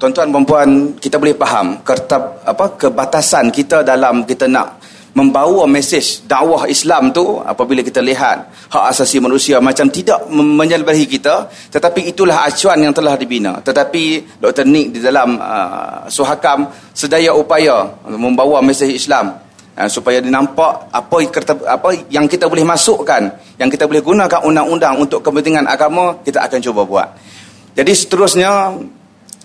tuan-tuan dan puan kita boleh faham kertab apa kebatasan kita dalam kita nak membawa mesej dakwah Islam tu apabila kita lihat hak asasi manusia macam tidak menyelbahi kita tetapi itulah acuan yang telah dibina tetapi Dr. Nick di dalam uh, Suhakam sedaya upaya membawa mesej Islam uh, supaya dinampak apa apa yang kita boleh masukkan yang kita boleh gunakan undang-undang untuk kepentingan agama kita akan cuba buat jadi seterusnya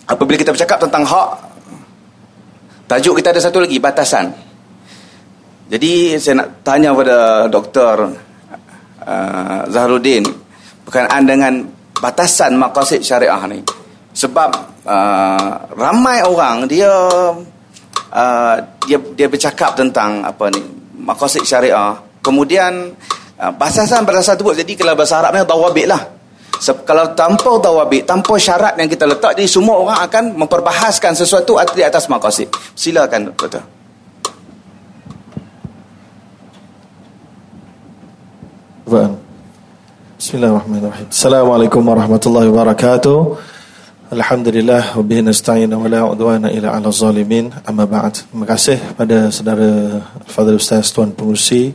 apabila kita bercakap tentang hak tajuk kita ada satu lagi batasan. Jadi saya nak tanya pada doktor uh, Zahruddin berkenaan dengan batasan maqasid syariah ni. Sebab uh, ramai orang dia uh, dia dia bercakap tentang apa ni maqasid syariah. Kemudian uh, batasan batasan tu jadi kalau bahasa Arabnya dawabit lah Sebab kalau tanpa tawabik, tanpa syarat yang kita letak, jadi semua orang akan memperbahaskan sesuatu di atas maqasid. Silakan, Doktor. Bismillahirrahmanirrahim. Assalamualaikum warahmatullahi wabarakatuh. Alhamdulillah wa bihi nasta'in wa la udwana ila 'ala zalimin. Amma ba'd. Terima kasih pada saudara Al-Fadhil Ustaz Tuan Pengurusi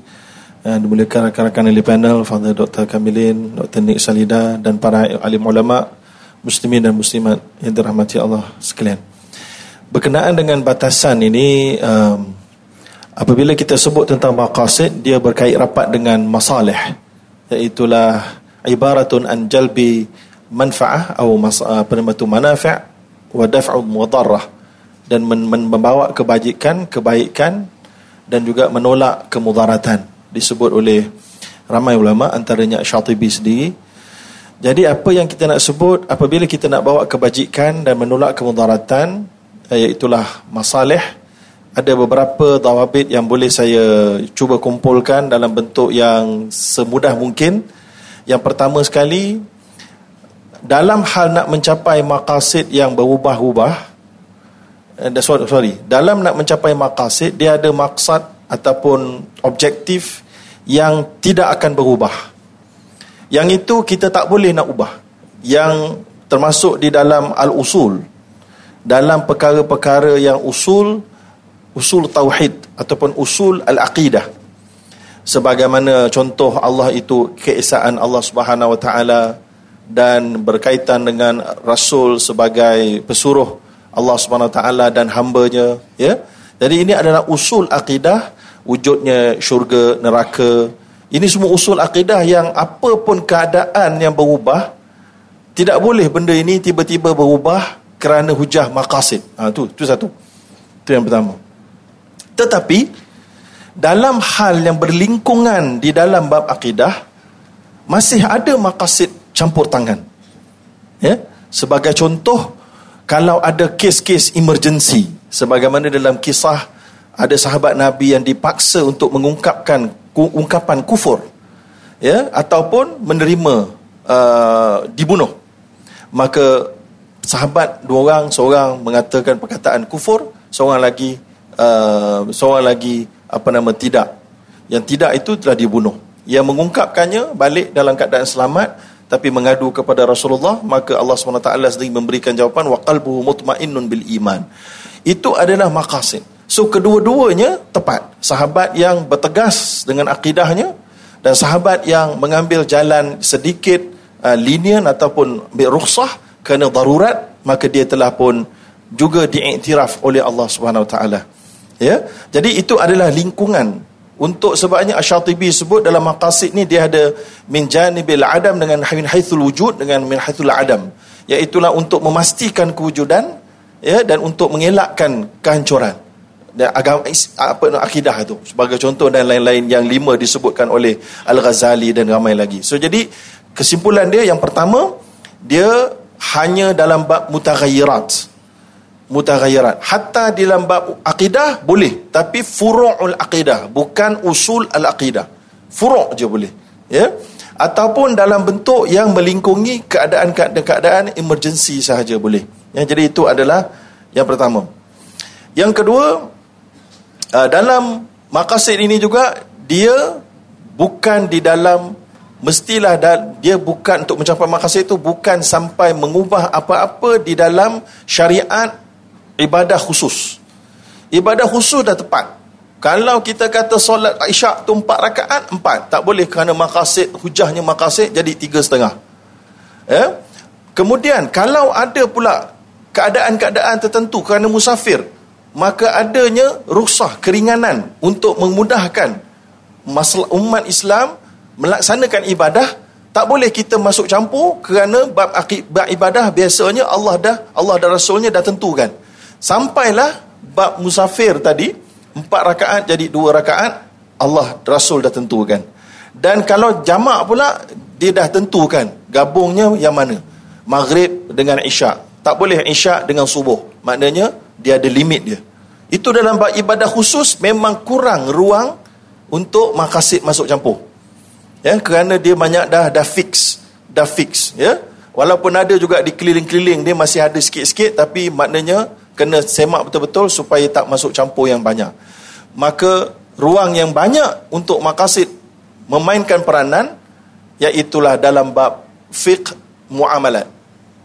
yang dimuliakan rakan-rakan di panel Father Dr. Kamilin, Dr. Nik Salida dan para alim ulama muslimin dan muslimat yang dirahmati Allah sekalian. Berkenaan dengan batasan ini um, apabila kita sebut tentang maqasid dia berkait rapat dengan masalih iaitu ibaratun an jalbi manfaah atau mas, apa nama tu manafi' wa daf'u mudarrah dan membawa kebajikan kebaikan dan juga menolak kemudaratan disebut oleh ramai ulama antaranya Syatibi sendiri. Jadi apa yang kita nak sebut apabila kita nak bawa kebajikan dan menolak kemudaratan iaitulah masalih ada beberapa dawabit yang boleh saya cuba kumpulkan dalam bentuk yang semudah mungkin. Yang pertama sekali dalam hal nak mencapai maqasid yang berubah-ubah eh, sorry dalam nak mencapai maqasid dia ada maksad ataupun objektif yang tidak akan berubah. Yang itu kita tak boleh nak ubah. Yang termasuk di dalam al-usul. Dalam perkara-perkara yang usul, usul tauhid ataupun usul al-aqidah. Sebagaimana contoh Allah itu keesaan Allah Subhanahu wa taala dan berkaitan dengan rasul sebagai pesuruh Allah Subhanahu wa taala dan hamba-Nya, ya. Jadi ini adalah usul akidah wujudnya syurga, neraka. Ini semua usul akidah yang apa pun keadaan yang berubah, tidak boleh benda ini tiba-tiba berubah kerana hujah maqasid. Ha, tu, tu satu. Itu yang pertama. Tetapi, dalam hal yang berlingkungan di dalam bab akidah, masih ada maqasid campur tangan. Ya? Sebagai contoh, kalau ada kes-kes emergency, sebagaimana dalam kisah ada sahabat Nabi yang dipaksa untuk mengungkapkan ungkapan kufur ya ataupun menerima uh, dibunuh. Maka sahabat dua orang seorang mengatakan perkataan kufur seorang lagi uh, seorang lagi apa nama tidak. Yang tidak itu telah dibunuh. Yang mengungkapkannya balik dalam keadaan selamat tapi mengadu kepada Rasulullah maka Allah SWT sendiri memberikan jawapan wa qalbuhu mutmainnun bil iman. Itu adalah maqasid So kedua-duanya tepat. Sahabat yang bertegas dengan akidahnya dan sahabat yang mengambil jalan sedikit uh, linian ataupun berukhsah kerana darurat maka dia telah pun juga diiktiraf oleh Allah Subhanahu Wa Taala. Ya. Jadi itu adalah lingkungan untuk sebabnya Asy-Syatibi sebut dalam maqasid ni dia ada min janibil adam dengan min haitsul wujud dengan min haitsul adam iaitu untuk memastikan kewujudan ya dan untuk mengelakkan kehancuran dan agama apa akidah itu sebagai contoh dan lain-lain yang lima disebutkan oleh Al-Ghazali dan ramai lagi. So jadi kesimpulan dia yang pertama dia hanya dalam bab mutaghayyirat. Mutaghayyirat. Hatta di dalam bab akidah boleh tapi furu'ul akidah bukan usul al-akidah. Furu' je boleh. Ya. Ataupun dalam bentuk yang melingkungi keadaan-keadaan emergency sahaja boleh. Ya, jadi itu adalah yang pertama. Yang kedua, uh, dalam maqasid ini juga dia bukan di dalam mestilah dia bukan untuk mencapai maqasid itu bukan sampai mengubah apa-apa di dalam syariat ibadah khusus. Ibadah khusus dah tepat. Kalau kita kata solat isyak tu empat rakaat, empat. Tak boleh kerana maqasid, hujahnya maqasid jadi tiga setengah. Ya? Kemudian, kalau ada pula keadaan-keadaan tertentu kerana musafir, maka adanya ruksah, keringanan untuk memudahkan masalah umat Islam melaksanakan ibadah, tak boleh kita masuk campur kerana bab, bab ibadah biasanya Allah dah Allah dan Rasulnya dah tentukan. Sampailah bab musafir tadi, empat rakaat jadi dua rakaat Allah Rasul dah tentukan. Dan kalau jamak pula dia dah tentukan gabungnya yang mana? Maghrib dengan isyak. Tak boleh isyak dengan subuh. Maknanya dia ada limit dia itu dalam ibadah khusus memang kurang ruang untuk makasid masuk campur ya kerana dia banyak dah dah fix dah fix ya walaupun ada juga di keliling-keliling dia masih ada sikit-sikit tapi maknanya kena semak betul-betul supaya tak masuk campur yang banyak. Maka ruang yang banyak untuk makasid memainkan peranan iaitulah dalam bab fiqh muamalat.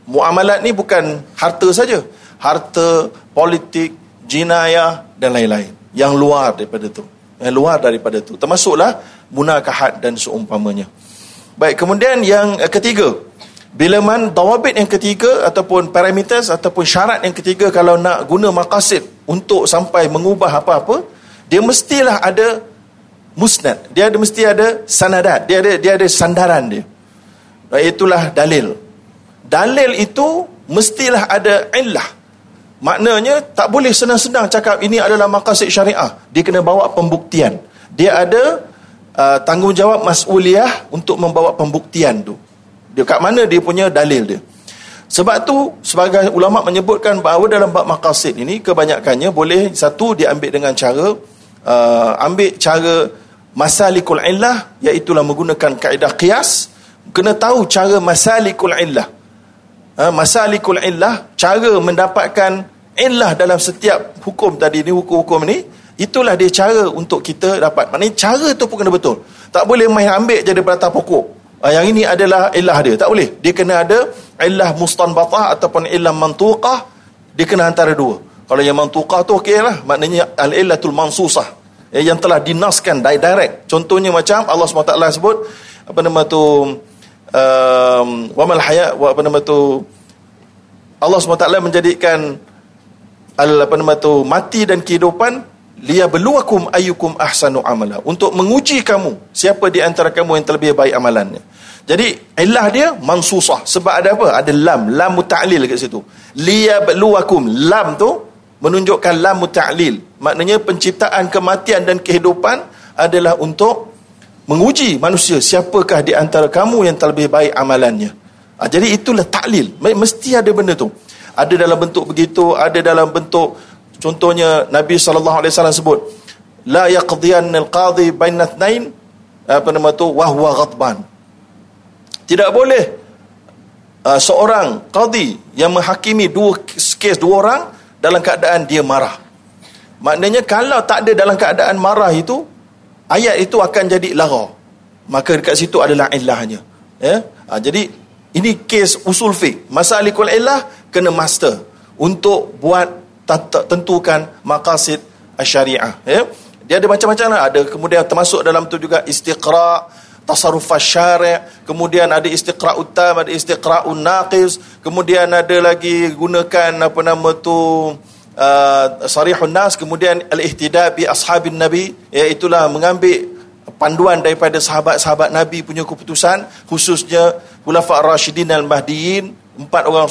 Muamalat ni bukan harta saja. Harta, politik, jinayah dan lain-lain. Yang luar daripada tu. Yang luar daripada tu. Termasuklah munakahat dan seumpamanya. Baik, kemudian yang ketiga. Bila man dawabit yang ketiga ataupun parameters ataupun syarat yang ketiga kalau nak guna maqasid untuk sampai mengubah apa-apa, dia mestilah ada musnad. Dia ada mesti ada sanadat. Dia ada dia ada sandaran dia. Itulah dalil. Dalil itu mestilah ada illah. Maknanya tak boleh senang-senang cakap ini adalah maqasid syariah. Dia kena bawa pembuktian. Dia ada uh, tanggungjawab mas'uliyah untuk membawa pembuktian tu. Dia kat mana dia punya dalil dia. Sebab tu sebagai ulama menyebutkan bahawa dalam bab maqasid ini kebanyakannya boleh satu diambil dengan cara uh, ambil cara masalikul illah iaitu menggunakan kaedah qiyas kena tahu cara masalikul illah. Uh, masalikul illah cara mendapatkan illah dalam setiap hukum tadi ni hukum-hukum ni itulah dia cara untuk kita dapat. Maknanya cara tu pun kena betul. Tak boleh main ambil jadi berata pokok. Ah, yang ini adalah ilah dia. Tak boleh. Dia kena ada ilah mustanbatah ataupun ilah mantuqah. Dia kena antara dua. Kalau yang mantuqah tu okey lah. Maknanya al-illatul mansusah. Eh, yang telah dinaskan direct. Contohnya macam Allah SWT sebut. Apa nama tu. Um, wamal hayat. Apa nama tu. Allah SWT menjadikan. Al, apa nama tu. Mati dan kehidupan liyabluwakum ayyukum ahsanu amala untuk menguji kamu siapa di antara kamu yang terlebih baik amalannya jadi ilah dia mansusah sebab ada apa ada lam lam muta'lil kat situ liyabluwakum lam tu menunjukkan lam muta'lil maknanya penciptaan kematian dan kehidupan adalah untuk menguji manusia siapakah di antara kamu yang terlebih baik amalannya ha, jadi itulah taklil mesti ada benda tu ada dalam bentuk begitu ada dalam bentuk Contohnya Nabi wasallam sebut la yaqdiyan al-qadhi baina ithnain apa nama tu wa huwa ghadban. Tidak boleh uh, seorang qadhi yang menghakimi dua kes dua orang dalam keadaan dia marah. Maknanya kalau tak ada dalam keadaan marah itu ayat itu akan jadi lara. Maka dekat situ adalah ilahnya. Ya. Ha, jadi ini kes usul fiqh. Masalikul ilah kena master untuk buat tentukan maqasid syariah ya dia ada macam-macam lah ada kemudian termasuk dalam tu juga istiqra tasarruf syari' kemudian ada istiqra utam ada istiqra naqis kemudian ada lagi gunakan apa nama tu uh, sarihun nas kemudian al-ihtida bi ashabin nabi iaitu lah mengambil panduan daripada sahabat-sahabat nabi punya keputusan khususnya khulafa ar-rasyidin al-mahdiyin empat orang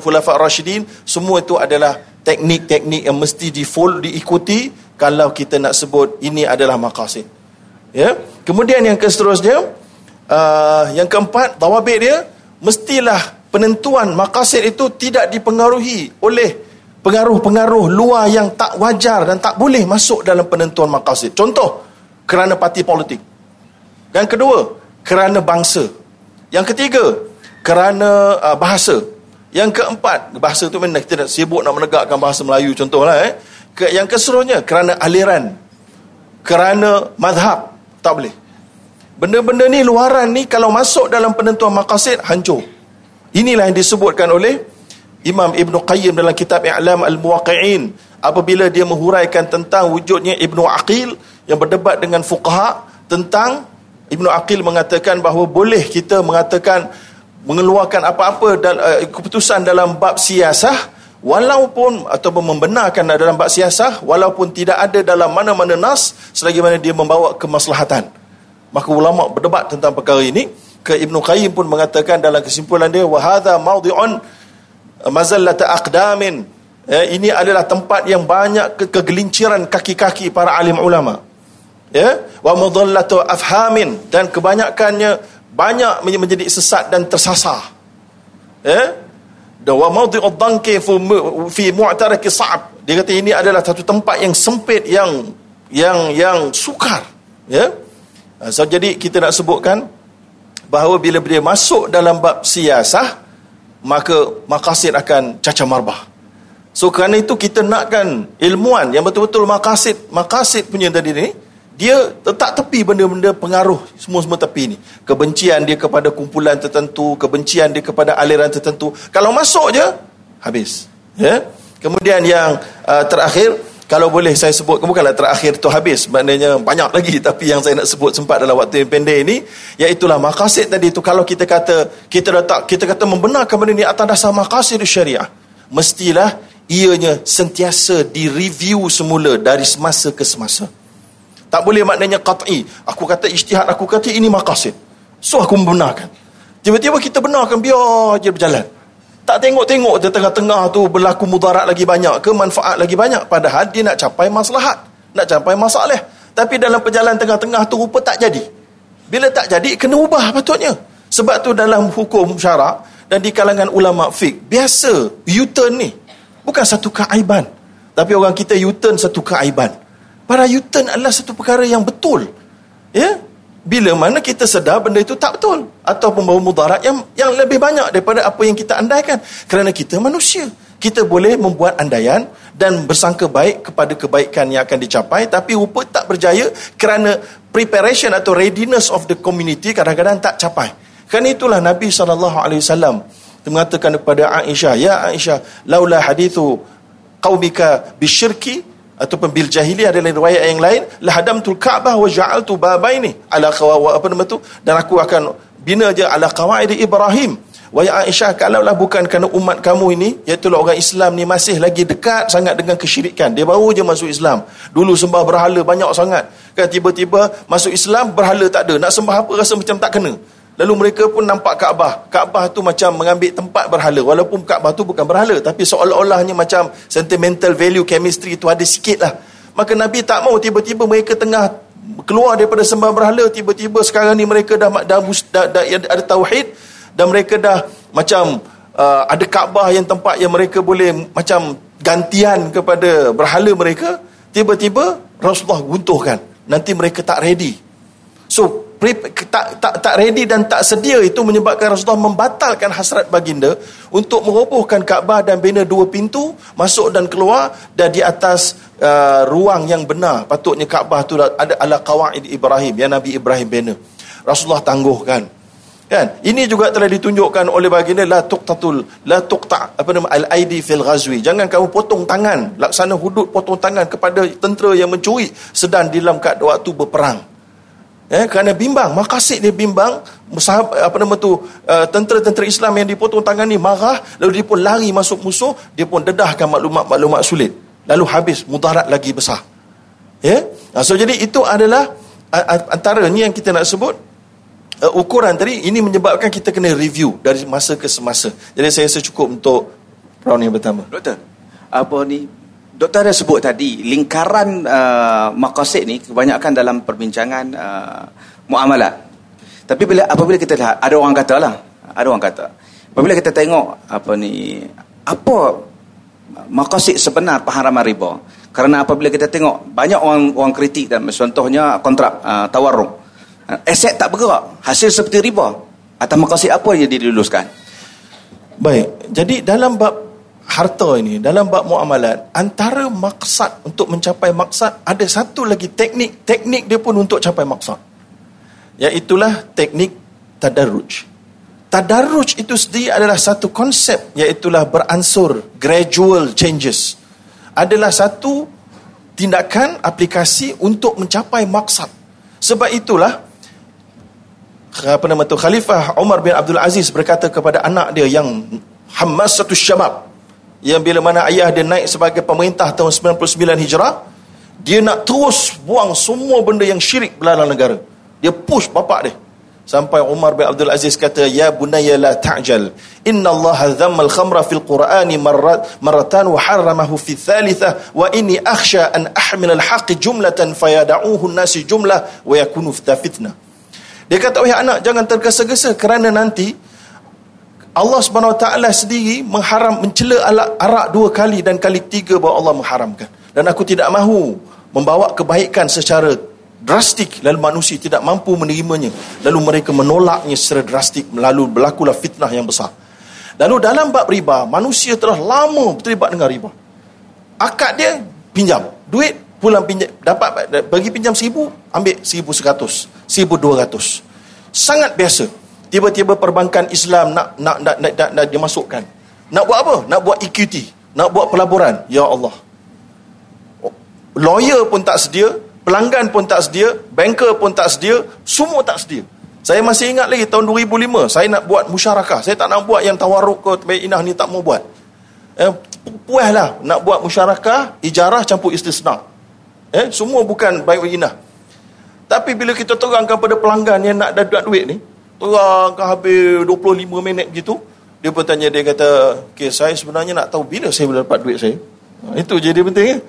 khulafa ar-rasyidin semua itu adalah teknik-teknik yang mesti di follow diikuti kalau kita nak sebut ini adalah maqasid. Ya. Kemudian yang seterusnya uh, yang keempat tawabit dia mestilah penentuan maqasid itu tidak dipengaruhi oleh pengaruh-pengaruh luar yang tak wajar dan tak boleh masuk dalam penentuan maqasid. Contoh kerana parti politik. Yang kedua, kerana bangsa. Yang ketiga, kerana uh, bahasa. Yang keempat, bahasa tu memang kita nak sibuk nak menegakkan bahasa Melayu contohlah eh. Ke, yang keseluruhnya kerana aliran, kerana madhab, tak boleh. Benda-benda ni luaran ni kalau masuk dalam penentuan maqasid hancur. Inilah yang disebutkan oleh Imam Ibn Qayyim dalam kitab I'lam Al-Muwaqi'in apabila dia menghuraikan tentang wujudnya Ibn Aqil yang berdebat dengan fuqaha tentang Ibn Aqil mengatakan bahawa boleh kita mengatakan mengeluarkan apa-apa uh, keputusan dalam bab siasah walaupun ataupun membenarkan dalam bab siasah walaupun tidak ada dalam mana-mana nas selagi mana dia membawa kemaslahatan. Maka ulama berdebat tentang perkara ini ke Ibnu Qayyim pun mengatakan dalam kesimpulan dia wa hadha mawdi'un mazallata aqdamin. Ya, ini adalah tempat yang banyak ke kegelinciran kaki-kaki para alim ulama. Ya? Wa mudallatu afhamin. Dan kebanyakannya banyak menjadi sesat dan tersasar. Ya? Dan wa mawdi'ud danki fi mu'taraki sa'ab. Dia kata ini adalah satu tempat yang sempit yang yang yang sukar. Ya? Ha, so jadi kita nak sebutkan bahawa bila dia masuk dalam bab siasah maka makasid akan cacar marbah so kerana itu kita nakkan ilmuan yang betul-betul makasid makasid punya tadi ni dia letak tepi benda-benda pengaruh semua-semua tepi ni. Kebencian dia kepada kumpulan tertentu, kebencian dia kepada aliran tertentu. Kalau masuk je, habis. Ya? Kemudian yang uh, terakhir, kalau boleh saya sebut, bukanlah terakhir tu habis, maknanya banyak lagi tapi yang saya nak sebut sempat dalam waktu yang pendek ini, iaitulah makasid tadi tu kalau kita kata, kita letak, kita kata membenarkan benda ni atas dasar makasid syariah, mestilah ianya sentiasa direview semula dari semasa ke semasa. Tak boleh maknanya qat'i. Aku kata ijtihad, aku kata ini maqasid. So aku membenarkan. Tiba-tiba kita benarkan, biar je berjalan. Tak tengok-tengok di tengah-tengah tu berlaku mudarat lagi banyak ke manfaat lagi banyak. Padahal dia nak capai maslahat. Nak capai masalah. Tapi dalam perjalanan tengah-tengah tu rupa tak jadi. Bila tak jadi, kena ubah patutnya. Sebab tu dalam hukum syarak dan di kalangan ulama fiqh, biasa U-turn ni. Bukan satu keaiban. Tapi orang kita U-turn satu keaiban. Para U-turn adalah satu perkara yang betul. Ya? Bila mana kita sedar benda itu tak betul atau membawa mudarat yang yang lebih banyak daripada apa yang kita andaikan kerana kita manusia. Kita boleh membuat andaian dan bersangka baik kepada kebaikan yang akan dicapai tapi rupa tak berjaya kerana preparation atau readiness of the community kadang-kadang tak capai. Kerana itulah Nabi SAW mengatakan kepada Aisyah, Ya Aisyah, laula hadithu qaumika bisyirki ataupun bil jahiliyah ada riwayat yang lain la hadamtul ka'bah wa ja'altu babaini ala qawa apa nama tu. Dan aku akan bina je ala qawaid ibrahim. Wa ya aisyah kalaulah bukan kerana umat kamu ini iaitu orang Islam ni masih lagi dekat sangat dengan kesyirikan. Dia baru je masuk Islam. Dulu sembah berhala banyak sangat. Kan tiba-tiba masuk Islam berhala tak ada. Nak sembah apa rasa macam tak kena Lalu mereka pun nampak Kaabah. Kaabah tu macam mengambil tempat berhala. Walaupun Kaabah tu bukan berhala. Tapi seolah-olahnya macam sentimental value chemistry tu ada sikit lah. Maka Nabi tak mau tiba-tiba mereka tengah keluar daripada sembah berhala. Tiba-tiba sekarang ni mereka dah, dah, dah, dah, dah ada tauhid. Dan mereka dah macam uh, ada Kaabah yang tempat yang mereka boleh macam gantian kepada berhala mereka. Tiba-tiba Rasulullah guntuhkan. Nanti mereka tak ready. So tak, tak, tak ready dan tak sedia itu menyebabkan Rasulullah membatalkan hasrat baginda untuk merobohkan Kaabah dan bina dua pintu masuk dan keluar dan di atas uh, ruang yang benar. Patutnya Kaabah itu ada ala qawaid Ibrahim yang Nabi Ibrahim bina. Rasulullah tangguhkan. Kan? Ini juga telah ditunjukkan oleh baginda la tuqtatul la tuqta apa nama al aidi fil ghazwi. Jangan kamu potong tangan. Laksana hudud potong tangan kepada tentera yang mencuri sedang dalam waktu berperang eh kerana bimbang makasih dia bimbang sahabat, apa nama tu uh, tentera-tentera Islam yang dipotong tangan ni marah lalu dia pun lari masuk musuh dia pun dedahkan maklumat-maklumat sulit. Lalu habis mudarat lagi besar. Ya? Yeah? so jadi itu adalah uh, antara ni yang kita nak sebut uh, ukuran tadi ini menyebabkan kita kena review dari masa ke semasa. Jadi saya rasa cukup untuk round yang pertama. Doktor apa ni Doktor ada sebut tadi lingkaran uh, maqasid ni kebanyakan dalam perbincangan uh, muamalat. Tapi bila apabila kita lihat ada orang kata lah, ada orang kata. Apabila kita tengok apa ni apa maqasid sebenar pengharaman riba. Kerana apabila kita tengok banyak orang orang kritik dan contohnya kontrak uh, tawarrung. Uh, aset tak bergerak, hasil seperti riba. Atau maqasid apa yang diluluskan? Baik. Jadi dalam bab harta ini dalam bab muamalat antara maksad untuk mencapai maksad ada satu lagi teknik teknik dia pun untuk capai maksad Iaitulah teknik tadarruj. Tadarruj itu sendiri adalah satu konsep iaitulah beransur gradual changes. Adalah satu tindakan aplikasi untuk mencapai maksad. Sebab itulah apa nama tu Khalifah Umar bin Abdul Aziz berkata kepada anak dia yang Hammasatus Syabab yang bila mana ayah dia naik sebagai pemerintah tahun 99 Hijrah dia nak terus buang semua benda yang syirik belalang negara. Dia push bapak dia Sampai Umar bin Abdul Aziz kata, Ya bunaya la ta'jal. Inna Allah dhamma al-khamra fil Qur'ani marrat, marratan wa harramahu fi thalitha wa inni akhsha an ahmil al-haq jumlatan fayada'uhu nasi jumlah wa yakunu fitna. Dia kata, wahai anak, jangan tergesa-gesa kerana nanti Allah Subhanahu Wa Taala sendiri mengharam mencela arak dua kali dan kali tiga bahawa Allah mengharamkan. Dan aku tidak mahu membawa kebaikan secara drastik. Lalu manusia tidak mampu menerimanya. Lalu mereka menolaknya secara drastik. Lalu berlakulah fitnah yang besar. Lalu dalam bab riba manusia telah lama terlibat dengan riba. Akad dia pinjam. Duit pulang pinjam. Dapat bagi pinjam seribu ambil seribu seratus. Seribu dua ratus. Sangat biasa tiba-tiba perbankan Islam nak nak nak nak, nak, nak dimasukkan nak buat apa nak buat equity nak buat pelaburan ya Allah lawyer pun tak sedia pelanggan pun tak sedia, banker pun tak sedia, semua tak sedia. Saya masih ingat lagi tahun 2005, saya nak buat musyarakah. Saya tak nak buat yang tawaruk ke inah ni tak mau buat. Eh, puas lah nak buat musyarakah, ijarah campur istisna. Eh, semua bukan baik inah. Tapi bila kita terangkan pada pelanggan yang nak dapat duit ni, terangkan habis 25 minit begitu, dia pun tanya, dia kata, okay, saya sebenarnya nak tahu bila saya boleh dapat duit saya. Itu je dia penting. Eh?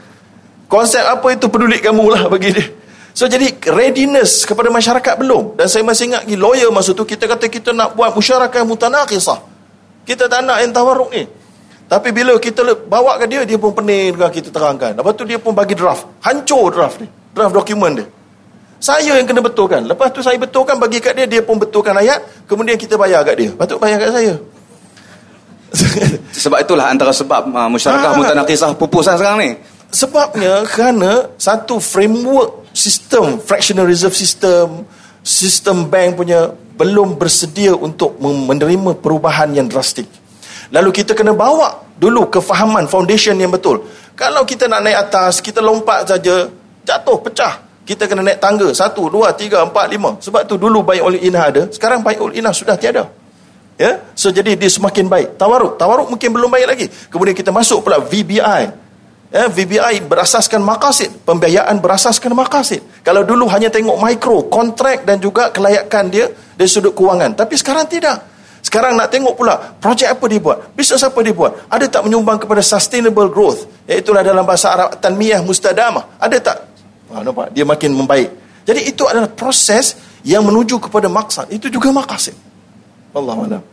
Konsep apa itu peduli kamu lah bagi dia. So jadi readiness kepada masyarakat belum. Dan saya masih ingat lagi lawyer masa tu kita kata kita nak buat musyarakah mutanaqisah. Kita tak nak yang tawaruk ni. Tapi bila kita bawa ke dia, dia pun pening dengan kita terangkan. Lepas tu dia pun bagi draft. Hancur draft ni. Draft dokumen dia. Saya yang kena betulkan. Lepas tu saya betulkan bagi kat dia, dia pun betulkan ayat. Kemudian kita bayar kat dia. Patut bayar kat saya. sebab itulah antara sebab uh, masyarakat ha. mutanaqisah pupusan sekarang ni. Sebabnya kerana satu framework sistem fractional reserve system, sistem bank punya belum bersedia untuk menerima perubahan yang drastik. Lalu kita kena bawa dulu kefahaman foundation yang betul. Kalau kita nak naik atas, kita lompat saja, jatuh, pecah. Kita kena naik tangga. Satu, dua, tiga, empat, lima. Sebab tu dulu baik oleh inah ada. Sekarang baik oleh inah sudah tiada. Ya, So jadi dia semakin baik. Tawaruk. Tawaruk mungkin belum baik lagi. Kemudian kita masuk pula VBI eh, VBI berasaskan makasid pembiayaan berasaskan makasid kalau dulu hanya tengok mikro kontrak dan juga kelayakan dia dari sudut kewangan tapi sekarang tidak sekarang nak tengok pula projek apa dia buat bisnes apa dia buat ada tak menyumbang kepada sustainable growth iaitu dalam bahasa Arab tanmiyah mustadamah ada tak ha, nampak? Dia makin membaik. Jadi itu adalah proses yang menuju kepada maksad. Itu juga makasid Allah Allah